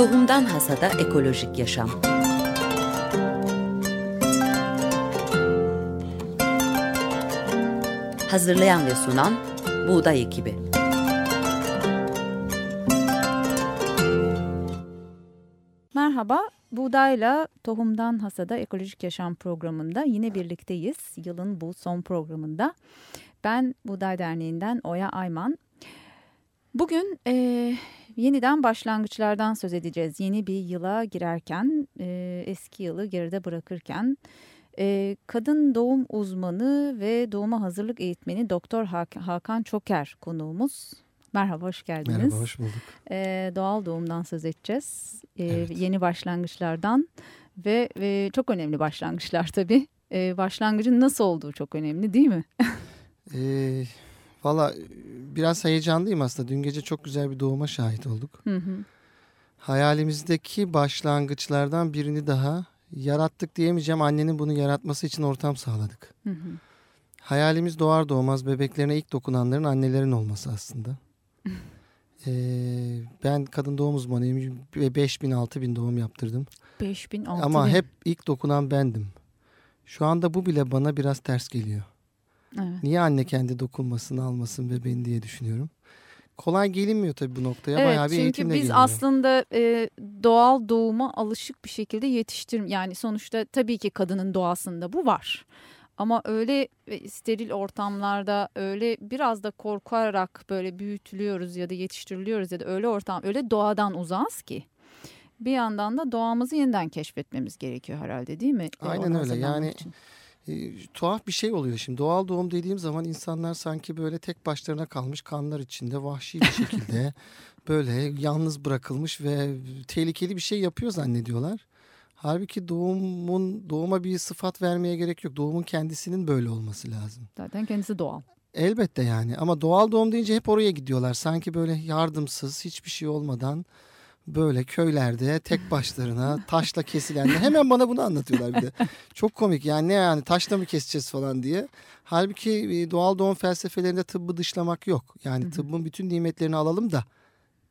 Tohumdan Hasada Ekolojik Yaşam Hazırlayan ve sunan Buğday Ekibi Merhaba, Buğdayla Tohumdan Hasada Ekolojik Yaşam programında yine birlikteyiz. Yılın bu son programında. Ben Buğday Derneği'nden Oya Ayman. Bugün e, yeniden başlangıçlardan söz edeceğiz. Yeni bir yıla girerken, e, eski yılı geride bırakırken... E, kadın doğum uzmanı ve doğuma hazırlık eğitmeni Doktor Hakan Çoker konuğumuz. Merhaba, hoş geldiniz. Merhaba, hoş bulduk. Ee, doğal doğumdan söz edeceğiz. Ee, evet. Yeni başlangıçlardan ve, ve çok önemli başlangıçlar tabii. Ee, başlangıcın nasıl olduğu çok önemli değil mi? ee, Valla biraz heyecanlıyım aslında. Dün gece çok güzel bir doğuma şahit olduk. Hı hı. Hayalimizdeki başlangıçlardan birini daha yarattık diyemeyeceğim. Annenin bunu yaratması için ortam sağladık. Hı hı. Hayalimiz doğar doğmaz bebeklerine ilk dokunanların annelerin olması aslında. ee, ben kadın doğum uzmanıyım ve 5000 6000 doğum yaptırdım. 5000 6000. Ama hep ilk dokunan bendim. Şu anda bu bile bana biraz ters geliyor. Evet. Niye anne kendi dokunmasını almasın bebeğin diye düşünüyorum. Kolay gelinmiyor tabii bu noktaya. Evet, Bayağı bir çünkü biz geliyor. aslında e, doğal doğuma alışık bir şekilde yetiştirim. Yani sonuçta tabii ki kadının doğasında bu var. Ama öyle e, steril ortamlarda öyle biraz da korkarak böyle büyütülüyoruz ya da yetiştiriliyoruz ya da öyle ortam öyle doğadan uzağız ki. Bir yandan da doğamızı yeniden keşfetmemiz gerekiyor herhalde değil mi? Aynen öyle yani e, tuhaf bir şey oluyor şimdi. Doğal doğum dediğim zaman insanlar sanki böyle tek başlarına kalmış kanlar içinde vahşi bir şekilde böyle yalnız bırakılmış ve tehlikeli bir şey yapıyor zannediyorlar. Halbuki doğumun doğuma bir sıfat vermeye gerek yok. Doğumun kendisinin böyle olması lazım. Zaten kendisi doğal. Elbette yani ama doğal doğum deyince hep oraya gidiyorlar. Sanki böyle yardımsız hiçbir şey olmadan böyle köylerde tek başlarına taşla kesilenler hemen bana bunu anlatıyorlar bir de. Çok komik yani ne yani taşla mı keseceğiz falan diye. Halbuki e, doğal doğum felsefelerinde tıbbı dışlamak yok. Yani tıbbın bütün nimetlerini alalım da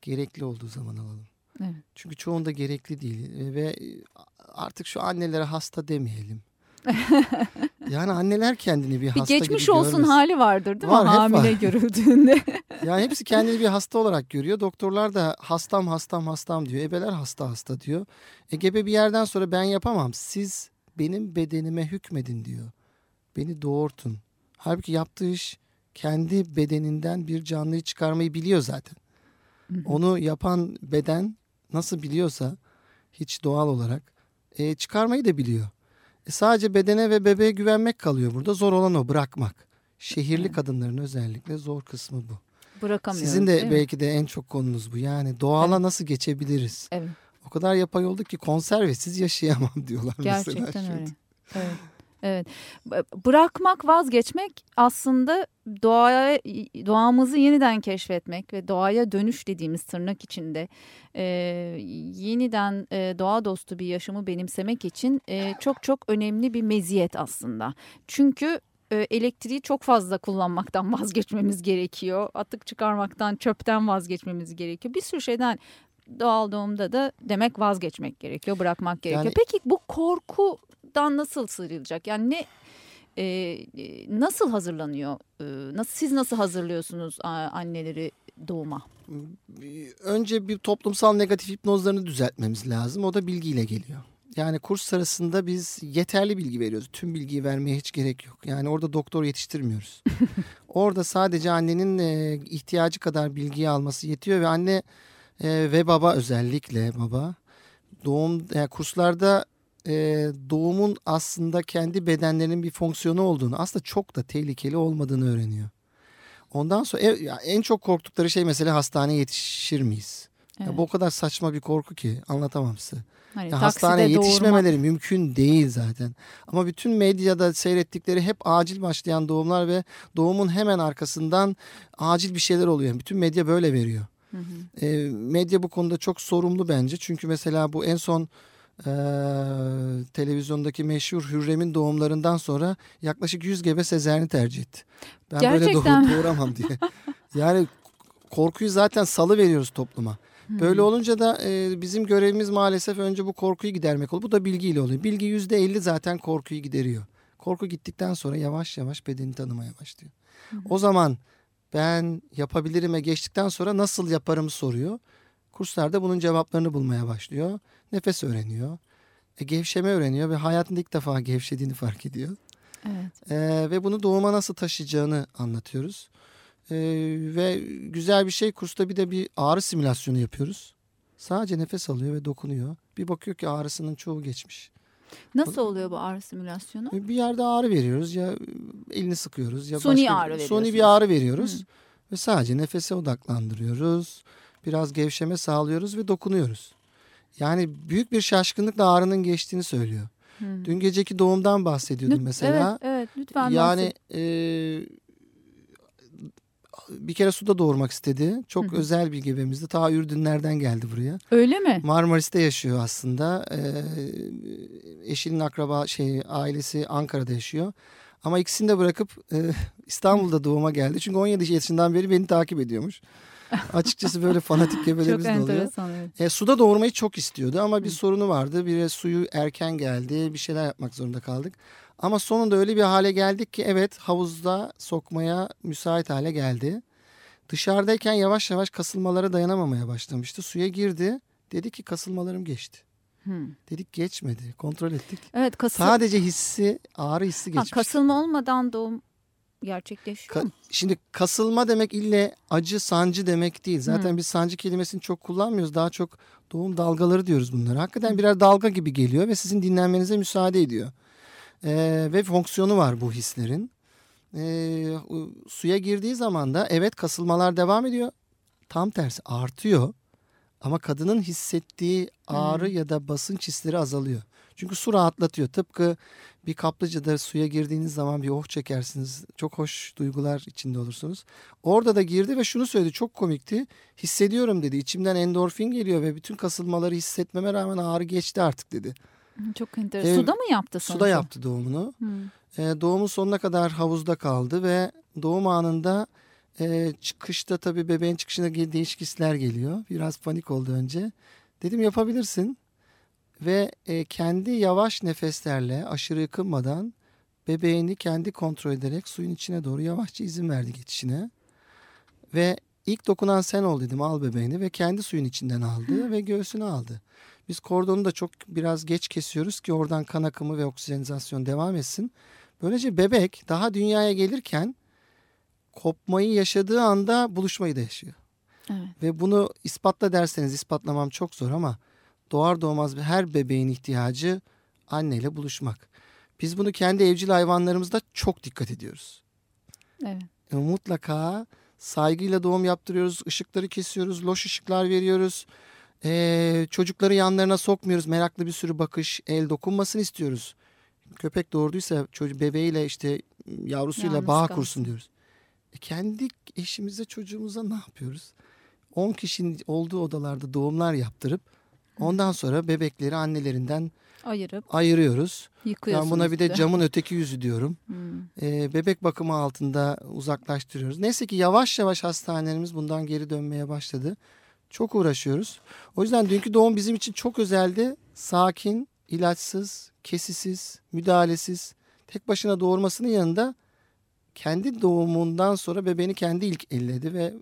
gerekli olduğu zaman alalım. Evet. Çünkü çoğunda gerekli değil e, ve e, artık şu annelere hasta demeyelim. yani anneler kendini bir hasta bir geçmiş gibi olsun görmesin. hali vardır değil mi var, hamile var. görüldüğünde. yani hepsi kendini bir hasta olarak görüyor. Doktorlar da hastam hastam hastam diyor. Ebeler hasta hasta diyor. E gebe bir yerden sonra ben yapamam. Siz benim bedenime hükmedin diyor. Beni doğurtun. Halbuki yaptığı iş kendi bedeninden bir canlıyı çıkarmayı biliyor zaten. Onu yapan beden nasıl biliyorsa hiç doğal olarak e, çıkarmayı da biliyor. E, sadece bedene ve bebeğe güvenmek kalıyor burada. Zor olan o bırakmak. Şehirli evet. kadınların özellikle zor kısmı bu. Bırakamıyoruz. Sizin de belki mi? de en çok konunuz bu. Yani doğala evet. nasıl geçebiliriz? Evet. O kadar yapay olduk ki konservesiz yaşayamam diyorlar Gerçekten mesela. Gerçekten öyle. Evet. Evet. Bırakmak, vazgeçmek aslında doğaya doğamızı yeniden keşfetmek ve doğaya dönüş dediğimiz tırnak içinde e, yeniden e, doğa dostu bir yaşamı benimsemek için e, çok çok önemli bir meziyet aslında. Çünkü e, elektriği çok fazla kullanmaktan vazgeçmemiz gerekiyor. Atık çıkarmaktan, çöpten vazgeçmemiz gerekiyor. Bir sürü şeyden doğal doğumda da demek vazgeçmek gerekiyor, bırakmak gerekiyor. Yani, Peki bu korkudan nasıl sıyrılacak? Yani ne e, nasıl hazırlanıyor? E, nasıl siz nasıl hazırlıyorsunuz anneleri doğuma? Önce bir toplumsal negatif hipnozlarını düzeltmemiz lazım. O da bilgiyle geliyor. Yani kurs sırasında biz yeterli bilgi veriyoruz. Tüm bilgiyi vermeye hiç gerek yok. Yani orada doktor yetiştirmiyoruz. orada sadece annenin e, ihtiyacı kadar bilgiyi alması yetiyor ve anne e, ve baba özellikle baba doğum yani kurslarda e, doğumun aslında kendi bedenlerinin bir fonksiyonu olduğunu aslında çok da tehlikeli olmadığını öğreniyor. Ondan sonra e, en çok korktukları şey mesela hastaneye yetişir miyiz? Evet. Ya bu o kadar saçma bir korku ki anlatamam size. Hani ya hastaneye yetişmemeleri doğurma. mümkün değil zaten. Ama bütün medyada seyrettikleri hep acil başlayan doğumlar ve doğumun hemen arkasından acil bir şeyler oluyor. Bütün medya böyle veriyor. Hı hı. E, medya bu konuda çok sorumlu bence. Çünkü mesela bu en son e, televizyondaki meşhur Hürrem'in doğumlarından sonra yaklaşık 100 gebe sezerini tercih etti. Ben Gerçekten. böyle doğ doğuramam diye. yani korkuyu zaten salı veriyoruz topluma. Böyle olunca da e, bizim görevimiz maalesef önce bu korkuyu gidermek oluyor. Bu da bilgiyle oluyor. Bilgi yüzde elli zaten korkuyu gideriyor. Korku gittikten sonra yavaş yavaş bedeni tanımaya başlıyor. O zaman ben yapabilirime geçtikten sonra nasıl yaparımı soruyor. Kurslarda bunun cevaplarını bulmaya başlıyor. Nefes öğreniyor. E, gevşeme öğreniyor ve hayatında ilk defa gevşediğini fark ediyor. Evet. E, ve bunu doğuma nasıl taşıyacağını anlatıyoruz. E, ve güzel bir şey kursta bir de bir ağrı simülasyonu yapıyoruz. Sadece nefes alıyor ve dokunuyor. Bir bakıyor ki ağrısının çoğu geçmiş. Nasıl oluyor bu ağrı simülasyonu? E, Bir yerde ağrı veriyoruz ya elini sıkıyoruz ya Suni başka ağrı Suni veriyorsunuz. bir ağrı veriyoruz ve sadece nefese odaklandırıyoruz. Biraz gevşeme sağlıyoruz ve dokunuyoruz. Yani büyük bir şaşkınlıkla ağrının geçtiğini söylüyor. Hmm. Dün geceki doğumdan bahsediyordum Lüt- mesela. Evet, evet lütfen yani e, bir kere suda doğurmak istedi. Çok hı. özel bir gebemizdi. Ta Ürdünlerden geldi buraya. Öyle mi? Marmaris'te yaşıyor aslında. Ee, eşinin akraba şey ailesi Ankara'da yaşıyor. Ama ikisini de bırakıp e, İstanbul'da doğuma geldi. Çünkü 17 yaşından beri beni takip ediyormuş. Açıkçası böyle fanatik gebelerimiz de oluyor. evet. E, suda doğurmayı çok istiyordu ama bir sorunu vardı. Bir suyu erken geldi. Bir şeyler yapmak zorunda kaldık. Ama sonunda öyle bir hale geldik ki evet havuzda sokmaya müsait hale geldi. Dışarıdayken yavaş yavaş kasılmalara dayanamamaya başlamıştı. Suya girdi. Dedi ki kasılmalarım geçti. Hmm. Dedik geçmedi. Kontrol ettik. Evet kasıl Sadece hissi, ağrı hissi ha, geçmiş. kasılma olmadan doğum gerçekleşiyor Ka- mu? Şimdi kasılma demek ille acı, sancı demek değil. Zaten Hı. biz sancı kelimesini çok kullanmıyoruz. Daha çok doğum dalgaları diyoruz bunlara. Hakikaten birer dalga gibi geliyor ve sizin dinlenmenize müsaade ediyor. Ee, ve fonksiyonu var bu hislerin. Ee, suya girdiği zaman da evet kasılmalar devam ediyor. Tam tersi artıyor. Ama kadının hissettiği ağrı ya da basınç hisleri azalıyor. Çünkü su rahatlatıyor. Tıpkı bir kaplıcada suya girdiğiniz zaman bir oh çekersiniz. Çok hoş duygular içinde olursunuz. Orada da girdi ve şunu söyledi. Çok komikti. Hissediyorum dedi. İçimden endorfin geliyor ve bütün kasılmaları hissetmeme rağmen ağrı geçti artık dedi. Çok enteresan. Ee, Suda mı yaptı sonuçta? Suda yaptı doğumunu. Hmm. E, doğumun sonuna kadar havuzda kaldı ve doğum anında e, çıkışta tabii bebeğin çıkışında ge- değişik hisler geliyor. Biraz panik oldu önce. Dedim yapabilirsin. Ve e, kendi yavaş nefeslerle aşırı yıkılmadan bebeğini kendi kontrol ederek suyun içine doğru yavaşça izin verdi geçişine. Ve ilk dokunan sen ol dedim al bebeğini ve kendi suyun içinden aldı ve göğsüne aldı. Biz kordonu da çok biraz geç kesiyoruz ki oradan kan akımı ve oksijenizasyon devam etsin. Böylece bebek daha dünyaya gelirken kopmayı yaşadığı anda buluşmayı da yaşıyor. Evet. Ve bunu ispatla derseniz ispatlamam çok zor ama doğar doğmaz her bebeğin ihtiyacı anneyle buluşmak. Biz bunu kendi evcil hayvanlarımızda çok dikkat ediyoruz. Evet. E, mutlaka saygıyla doğum yaptırıyoruz, ışıkları kesiyoruz, loş ışıklar veriyoruz. E, çocukları yanlarına sokmuyoruz. Meraklı bir sürü bakış, el dokunmasını istiyoruz. Köpek doğurduysa çocuk bebeğiyle işte yavrusuyla Yalnız bağ kalsın. kursun diyoruz. E, kendi eşimize çocuğumuza ne yapıyoruz? 10 kişinin olduğu odalarda doğumlar yaptırıp ondan sonra bebekleri annelerinden Ayırıp ayırıyoruz. yıkıyorsunuz. Ben buna bir de camın öteki yüzü diyorum. Hmm. Ee, bebek bakımı altında uzaklaştırıyoruz. Neyse ki yavaş yavaş hastanelerimiz bundan geri dönmeye başladı. Çok uğraşıyoruz. O yüzden dünkü doğum bizim için çok özeldi. Sakin, ilaçsız, kesisiz, müdahalesiz, tek başına doğurmasının yanında kendi doğumundan sonra bebeğini kendi ilk elledi ve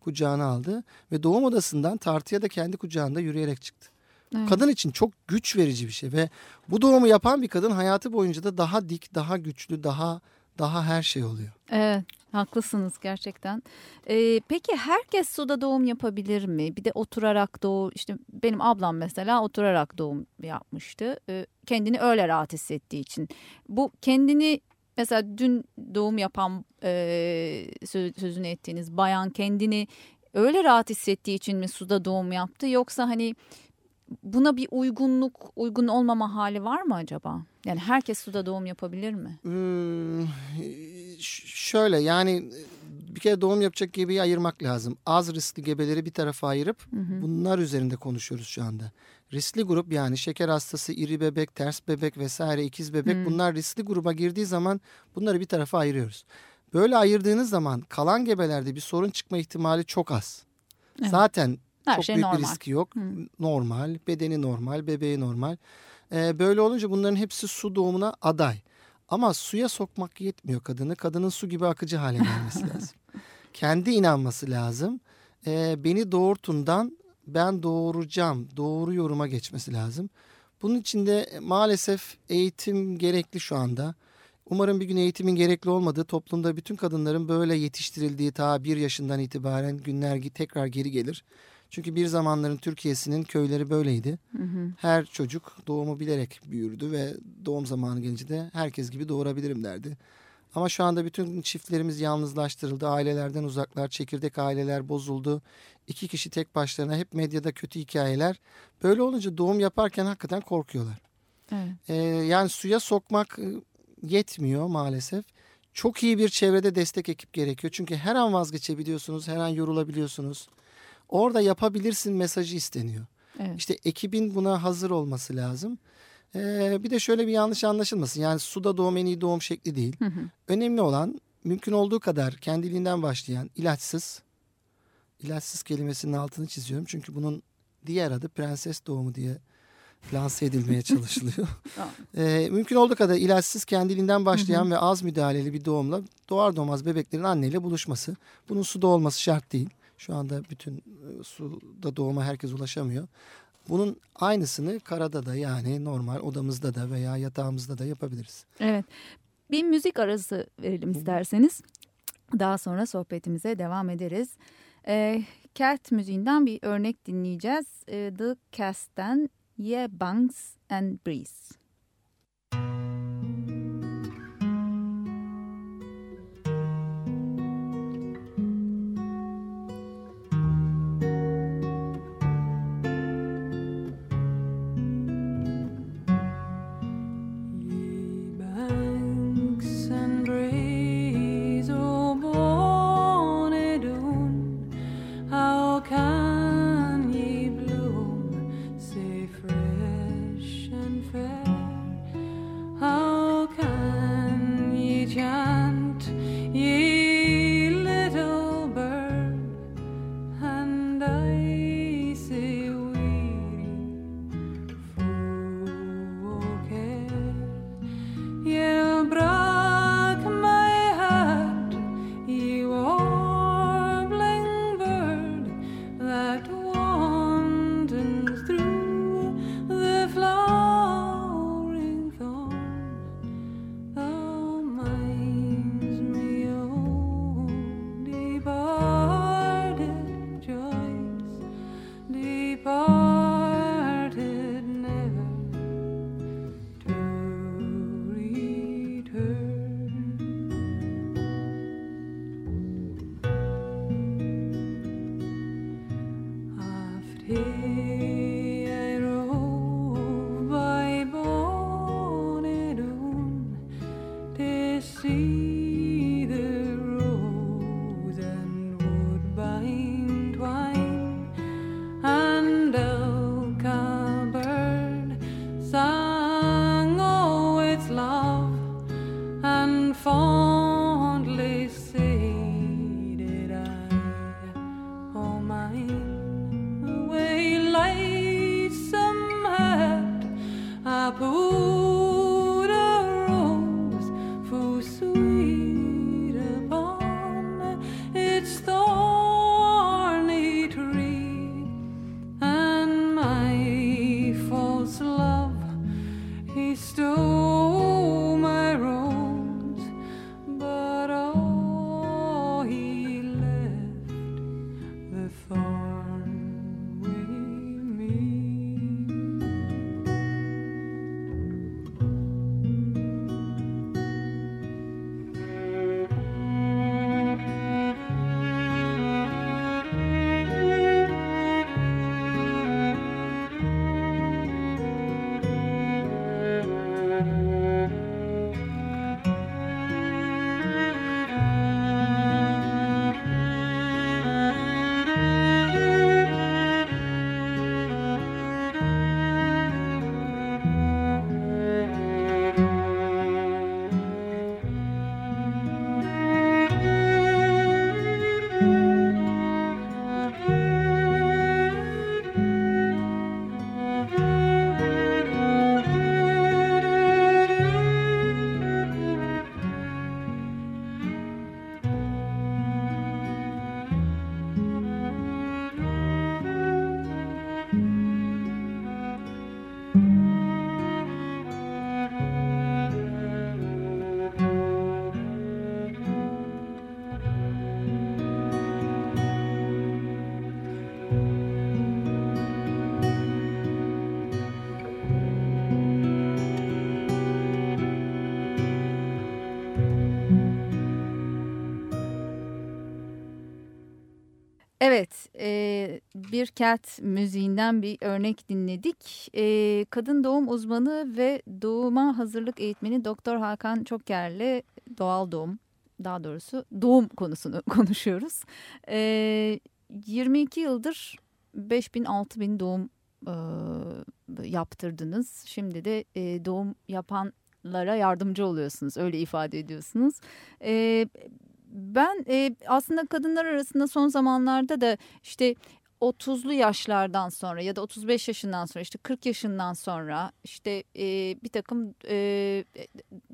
kucağına aldı. Ve doğum odasından tartıya da kendi kucağında yürüyerek çıktı. Evet. Kadın için çok güç verici bir şey ve bu doğumu yapan bir kadın hayatı boyunca da daha dik, daha güçlü, daha daha her şey oluyor. Evet, haklısınız gerçekten. Ee, peki herkes suda doğum yapabilir mi? Bir de oturarak doğum, işte benim ablam mesela oturarak doğum yapmıştı. Ee, kendini öyle rahat hissettiği için. Bu kendini mesela dün doğum yapan e, sö- sözünü ettiğiniz bayan kendini öyle rahat hissettiği için mi suda doğum yaptı? Yoksa hani buna bir uygunluk, uygun olmama hali var mı acaba? Yani herkes suda doğum yapabilir mi? Hmm, şöyle yani bir kere doğum yapacak gebeyi ayırmak lazım. Az riskli gebeleri bir tarafa ayırıp bunlar üzerinde konuşuyoruz şu anda. Riskli grup yani şeker hastası, iri bebek, ters bebek vesaire, ikiz bebek bunlar riskli gruba girdiği zaman bunları bir tarafa ayırıyoruz. Böyle ayırdığınız zaman kalan gebelerde bir sorun çıkma ihtimali çok az. Evet. Zaten Her Çok şey büyük normal. bir riski yok. Hı. Normal, bedeni normal, bebeği normal. Ee, böyle olunca bunların hepsi su doğumuna aday. Ama suya sokmak yetmiyor kadını. Kadının su gibi akıcı hale gelmesi lazım. Kendi inanması lazım. Ee, beni doğurtundan ben doğuracağım, doğru yoruma geçmesi lazım. Bunun için de maalesef eğitim gerekli şu anda. Umarım bir gün eğitimin gerekli olmadığı toplumda bütün kadınların böyle yetiştirildiği ta bir yaşından itibaren günler tekrar geri gelir. Çünkü bir zamanların Türkiye'sinin köyleri böyleydi. Hı hı. Her çocuk doğumu bilerek büyürdü ve doğum zamanı gelince de herkes gibi doğurabilirim derdi. Ama şu anda bütün çiftlerimiz yalnızlaştırıldı. Ailelerden uzaklar, çekirdek aileler bozuldu. İki kişi tek başlarına hep medyada kötü hikayeler. Böyle olunca doğum yaparken hakikaten korkuyorlar. Evet. Ee, yani suya sokmak e, yetmiyor maalesef. Çok iyi bir çevrede destek ekip gerekiyor. Çünkü her an vazgeçebiliyorsunuz, her an yorulabiliyorsunuz. Orada yapabilirsin mesajı isteniyor. Evet. İşte ekibin buna hazır olması lazım. Ee, bir de şöyle bir yanlış anlaşılmasın. Yani suda doğum en iyi doğum şekli değil. Hı hı. Önemli olan mümkün olduğu kadar kendiliğinden başlayan ilaçsız. ilaçsız kelimesinin altını çiziyorum. Çünkü bunun diğer adı prenses doğumu diye lanse edilmeye çalışılıyor. Ee, mümkün olduğu kadar ilaçsız kendiliğinden başlayan ve az müdahaleli bir doğumla doğar doğmaz bebeklerin anneyle buluşması. Bunun suda olması şart değil. Şu anda bütün e, suda doğuma herkes ulaşamıyor. Bunun aynısını karada da yani normal odamızda da veya yatağımızda da yapabiliriz. Evet. Bir müzik arası verelim isterseniz. Daha sonra sohbetimize devam ederiz. Ee, Cat müziğinden bir örnek dinleyeceğiz. Ee, The Cast'ten Yeah Banks and Breeze. you. Bir cat müziğinden bir örnek dinledik. E, kadın doğum uzmanı ve doğuma hazırlık eğitmeni Doktor Hakan Çoker'le doğal doğum daha doğrusu doğum konusunu konuşuyoruz. E, 22 yıldır 5000 6000 doğum e, yaptırdınız. Şimdi de e, doğum yapanlara yardımcı oluyorsunuz. Öyle ifade ediyorsunuz. E, ben e, aslında kadınlar arasında son zamanlarda da işte 30'lu yaşlardan sonra ya da 35 yaşından sonra işte 40 yaşından sonra işte e, bir takım e,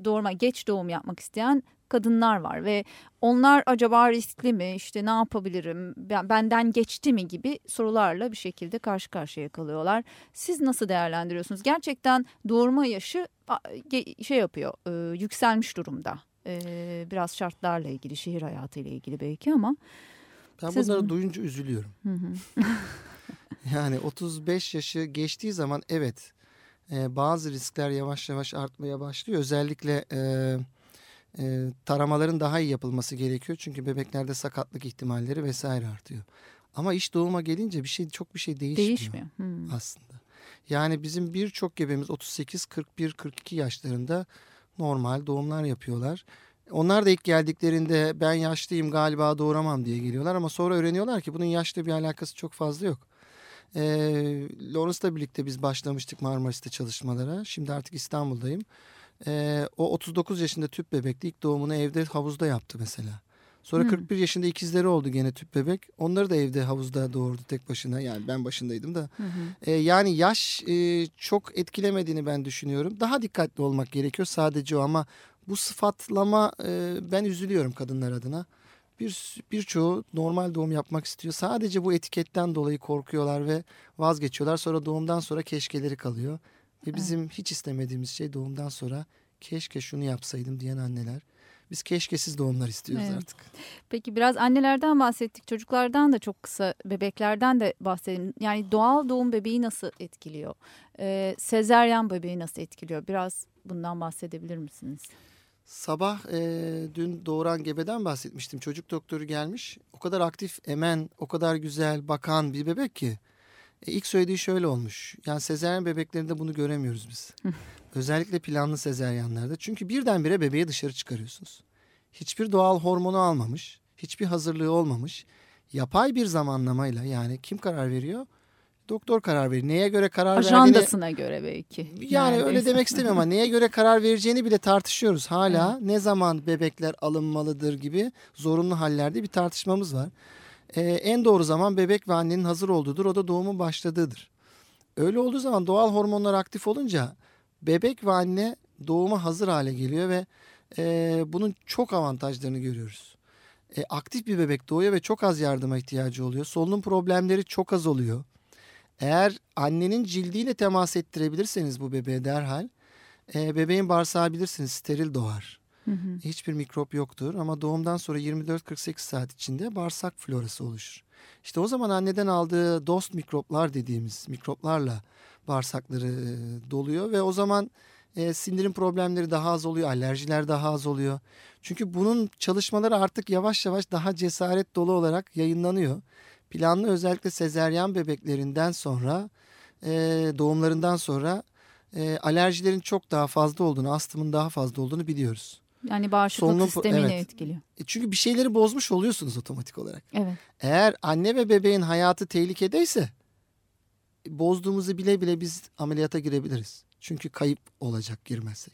doğurma geç doğum yapmak isteyen kadınlar var ve onlar acaba riskli mi işte ne yapabilirim ben, benden geçti mi gibi sorularla bir şekilde karşı karşıya kalıyorlar. Siz nasıl değerlendiriyorsunuz? Gerçekten doğurma yaşı şey yapıyor e, yükselmiş durumda. E, biraz şartlarla ilgili şehir hayatıyla ilgili belki ama. Ben Siz bunları mi? duyunca üzülüyorum. Hı hı. Yani 35 yaşı geçtiği zaman evet e, bazı riskler yavaş yavaş artmaya başlıyor. Özellikle e, e, taramaların daha iyi yapılması gerekiyor. Çünkü bebeklerde sakatlık ihtimalleri vesaire artıyor. Ama iş doğuma gelince bir şey çok bir şey değişmiyor, Değişmiyor. Hı. aslında. Yani bizim birçok gebemiz 38, 41, 42 yaşlarında normal doğumlar yapıyorlar. Onlar da ilk geldiklerinde ben yaşlıyım galiba doğuramam diye geliyorlar ama sonra öğreniyorlar ki bunun yaşla bir alakası çok fazla yok. Ee, Lawrence'la birlikte biz başlamıştık Marmaris'te çalışmalara. Şimdi artık İstanbul'dayım. Ee, o 39 yaşında tüp bebekti. İlk doğumunu evde havuzda yaptı mesela. Sonra Hmm. 41 yaşında ikizleri oldu gene tüp bebek. Onları da evde havuzda doğurdu tek başına. Yani ben başındaydım da. Hı. Ee, yani yaş e, çok etkilemediğini ben düşünüyorum. Daha dikkatli olmak gerekiyor sadece o ama bu sıfatlama e, ben üzülüyorum kadınlar adına. Bir birçoğu normal doğum yapmak istiyor. Sadece bu etiketten dolayı korkuyorlar ve vazgeçiyorlar. Sonra doğumdan sonra keşkeleri kalıyor. Ve bizim hiç istemediğimiz şey doğumdan sonra keşke şunu yapsaydım diyen anneler. Biz keşkesiz doğumlar istiyoruz Evet. artık. Peki biraz annelerden bahsettik, çocuklardan da çok kısa, bebeklerden de bahsedelim. Yani doğal doğum bebeği nasıl etkiliyor? Ee, sezeryan bebeği nasıl etkiliyor? Biraz bundan bahsedebilir misiniz? Sabah e, dün doğuran gebeden bahsetmiştim. Çocuk doktoru gelmiş. O kadar aktif, emen, o kadar güzel, bakan bir bebek ki. E, ilk söylediği şöyle olmuş. Yani sezeryan bebeklerinde bunu göremiyoruz biz. Özellikle planlı sezeryanlarda. Çünkü birdenbire bebeği dışarı çıkarıyorsunuz. Hiçbir doğal hormonu almamış. Hiçbir hazırlığı olmamış. Yapay bir zamanlamayla yani kim karar veriyor? Doktor karar veriyor. Neye göre karar verdiğini... Ajandasına göre belki. Yani öyle Neredeyse. demek istemiyorum ama neye göre karar vereceğini bile tartışıyoruz. Hala ne zaman bebekler alınmalıdır gibi zorunlu hallerde bir tartışmamız var. Ee, en doğru zaman bebek ve annenin hazır olduğudur. O da doğumun başladığıdır. Öyle olduğu zaman doğal hormonlar aktif olunca bebek ve anne doğuma hazır hale geliyor ve e, bunun çok avantajlarını görüyoruz. E, aktif bir bebek doğuyor ve çok az yardıma ihtiyacı oluyor. Solunum problemleri çok az oluyor. Eğer annenin cildiyle temas ettirebilirseniz bu bebeğe derhal e, bebeğin bağırsağı bilirsiniz steril doğar. Hı hı. Hiçbir mikrop yoktur ama doğumdan sonra 24-48 saat içinde bağırsak florası oluşur. İşte o zaman anneden aldığı dost mikroplar dediğimiz mikroplarla bağırsakları e, doluyor ve o zaman e, sindirim problemleri daha az oluyor, alerjiler daha az oluyor. Çünkü bunun çalışmaları artık yavaş yavaş daha cesaret dolu olarak yayınlanıyor. Planlı özellikle sezeryan bebeklerinden sonra e, doğumlarından sonra e, alerjilerin çok daha fazla olduğunu, astımın daha fazla olduğunu biliyoruz. Yani bağışıklık Solunum- sistemini evet. etkiliyor. E, çünkü bir şeyleri bozmuş oluyorsunuz otomatik olarak. Evet. Eğer anne ve bebeğin hayatı tehlikedeyse bozduğumuzu bile bile biz ameliyata girebiliriz. Çünkü kayıp olacak girmezsek.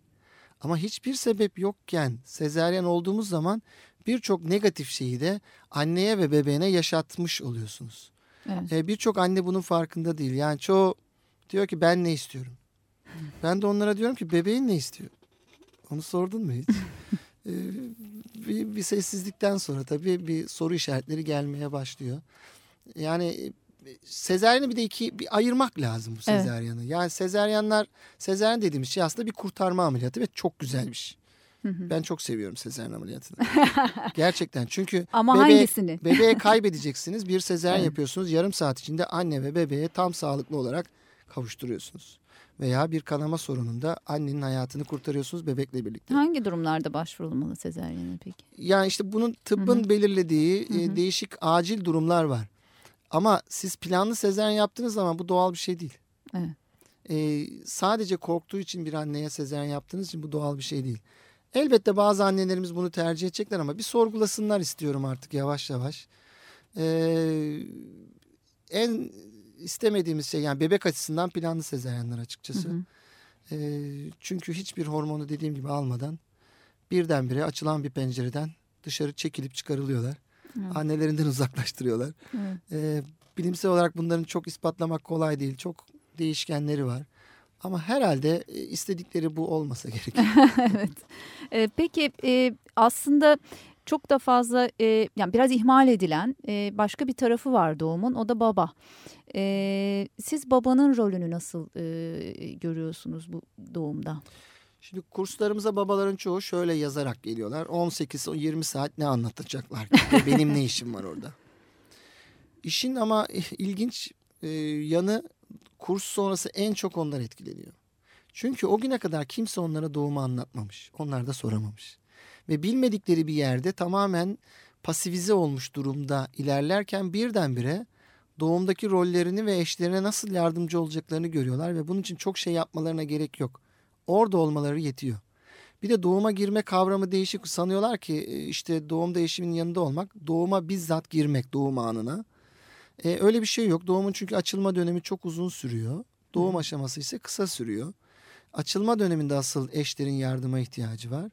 Ama hiçbir sebep yokken sezaryen olduğumuz zaman birçok negatif şeyi de anneye ve bebeğine yaşatmış oluyorsunuz. Evet. E, birçok anne bunun farkında değil. Yani çoğu diyor ki ben ne istiyorum? Ben de onlara diyorum ki bebeğin ne istiyor? Onu sordun mu hiç? E, bir, bir sessizlikten sonra tabii bir soru işaretleri gelmeye başlıyor. Yani e, sezaryeni bir de iki bir ayırmak lazım bu Evet. sezaryanı. Yani sezaryenler sezaryen dediğimiz şey aslında bir kurtarma ameliyatı ve çok güzel bir şey. Hı hı. Ben çok seviyorum sezaryen ameliyatını. Gerçekten çünkü Ama bebeğe- hangisini? bebeğe kaybedeceksiniz. Bir sezaryen Evet. yapıyorsunuz. Yarım saat içinde anne ve bebeğe tam sağlıklı olarak kavuşturuyorsunuz. Veya bir kanama sorununda annenin hayatını kurtarıyorsunuz bebekle birlikte. Hangi durumlarda başvurulmalı sezaryene peki? Yani işte bunun tıbbın belirlediği e, Hı hı. değişik acil durumlar var. Ama siz planlı sezaryen yaptığınız zaman bu doğal bir şey değil. Evet. Ee, sadece korktuğu için bir anneye sezaryen yaptığınız için bu doğal bir şey değil. Elbette bazı annelerimiz bunu tercih edecekler ama bir sorgulasınlar istiyorum artık yavaş yavaş. Ee, en istemediğimiz şey yani bebek açısından planlı sezaryenler açıkçası. Hı hı. Ee, çünkü hiçbir hormonu dediğim gibi almadan birdenbire açılan bir pencereden dışarı çekilip çıkarılıyorlar. Evet. Annelerinden uzaklaştırıyorlar. Evet. Ee, bilimsel olarak bunların çok ispatlamak kolay değil. Çok değişkenleri var. Ama herhalde e, istedikleri bu olmasa gerek. evet. E, peki e, aslında çok da fazla e, yani biraz ihmal edilen e, başka bir tarafı var doğumun o da baba. E, siz babanın rolünü nasıl e, görüyorsunuz bu doğumda? Şimdi kurslarımıza babaların çoğu şöyle yazarak geliyorlar. 18-20 saat ne anlatacaklar Benim ne işim var orada? İşin ama ilginç e, yanı kurs sonrası en çok onlar etkileniyor. Çünkü o güne kadar kimse onlara doğumu anlatmamış. Onlar da soramamış. Ve bilmedikleri bir yerde tamamen pasifize olmuş durumda ilerlerken birdenbire doğumdaki rollerini ve eşlerine nasıl yardımcı olacaklarını görüyorlar ve bunun için çok şey yapmalarına gerek yok. Orada olmaları yetiyor. Bir de doğuma girme kavramı değişik sanıyorlar ki e, işte doğumda eşimin yanında olmak doğuma bizzat girmek doğum anına. Ee, öyle bir şey yok. Doğumun çünkü açılma dönemi çok uzun sürüyor. Doğum aşaması ise kısa sürüyor. Açılma döneminde asıl eşlerin yardıma ihtiyacı var.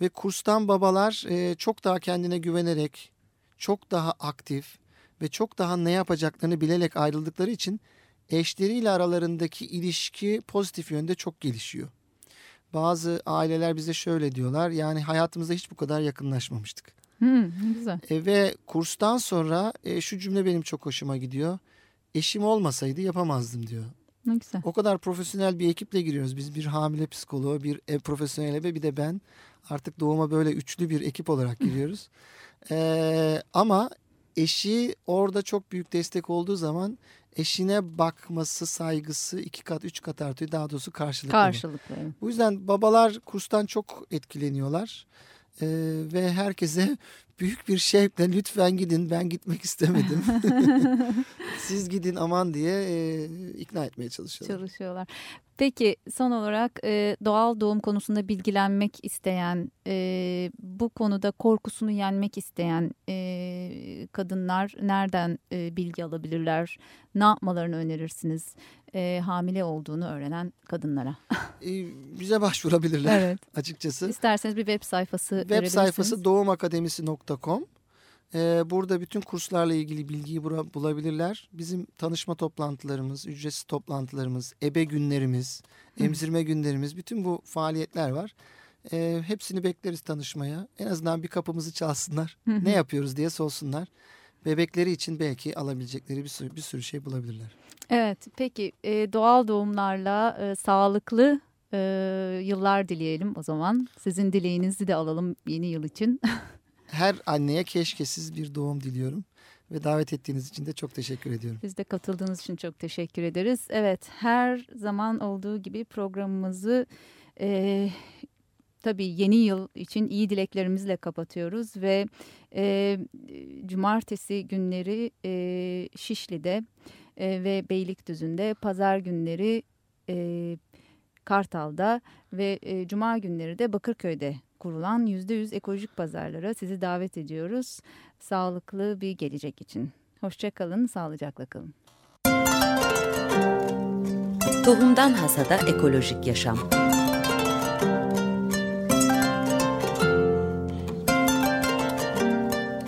Ve kurstan babalar e, çok daha kendine güvenerek, çok daha aktif ve çok daha ne yapacaklarını bilerek ayrıldıkları için eşleriyle aralarındaki ilişki pozitif yönde çok gelişiyor. Bazı aileler bize şöyle diyorlar yani hayatımızda hiç bu kadar yakınlaşmamıştık. Hmm, güzel. E, ve kurstan sonra e, şu cümle benim çok hoşuma gidiyor. Eşim olmasaydı yapamazdım diyor. Ne güzel. O kadar profesyonel bir ekiple giriyoruz. Biz bir hamile psikoloğu, bir ev profesyoneli ve bir de ben. Artık doğuma böyle üçlü bir ekip olarak giriyoruz. E, ama eşi orada çok büyük destek olduğu zaman eşine bakması, saygısı iki kat, üç kat artıyor. Daha doğrusu karşılıklı. Karşılıklı. Bu yüzden babalar kurstan çok etkileniyorlar. Ee, ve herkese büyük bir şevkle lütfen gidin ben gitmek istemedim. Siz gidin aman diye e, ikna etmeye çalışıyorlar. çalışıyorlar. Peki son olarak e, doğal doğum konusunda bilgilenmek isteyen, e, bu konuda korkusunu yenmek isteyen e, kadınlar nereden e, bilgi alabilirler? Ne yapmalarını önerirsiniz? E, hamile olduğunu öğrenen kadınlara. Ee, bize başvurabilirler evet. açıkçası. İsterseniz bir web sayfası Web sayfası doğumakademisi.com. Ee, burada bütün kurslarla ilgili bilgiyi bulabilirler. Bizim tanışma toplantılarımız, ücretsiz toplantılarımız, ebe günlerimiz, emzirme günlerimiz, bütün bu faaliyetler var. Ee, hepsini bekleriz tanışmaya. En azından bir kapımızı çalsınlar. Ne yapıyoruz diye sorsunlar. Bebekleri için belki alabilecekleri bir sürü, bir sürü şey bulabilirler. Evet, peki e, doğal doğumlarla e, sağlıklı e, yıllar dileyelim o zaman. Sizin dileğinizi de alalım yeni yıl için. Her anneye keşkesiz bir doğum diliyorum. Ve davet ettiğiniz için de çok teşekkür ediyorum. Biz de katıldığınız için çok teşekkür ederiz. Evet, her zaman olduğu gibi programımızı e, tabii yeni yıl için iyi dileklerimizle kapatıyoruz ve e, cumartesi günleri e, Şişli'de e, ve Beylikdüzü'nde, pazar günleri e, Kartal'da ve e, cuma günleri de Bakırköy'de kurulan %100 ekolojik pazarlara sizi davet ediyoruz. Sağlıklı bir gelecek için. Hoşçakalın, sağlıcakla kalın. Tohumdan Hasada Ekolojik Yaşam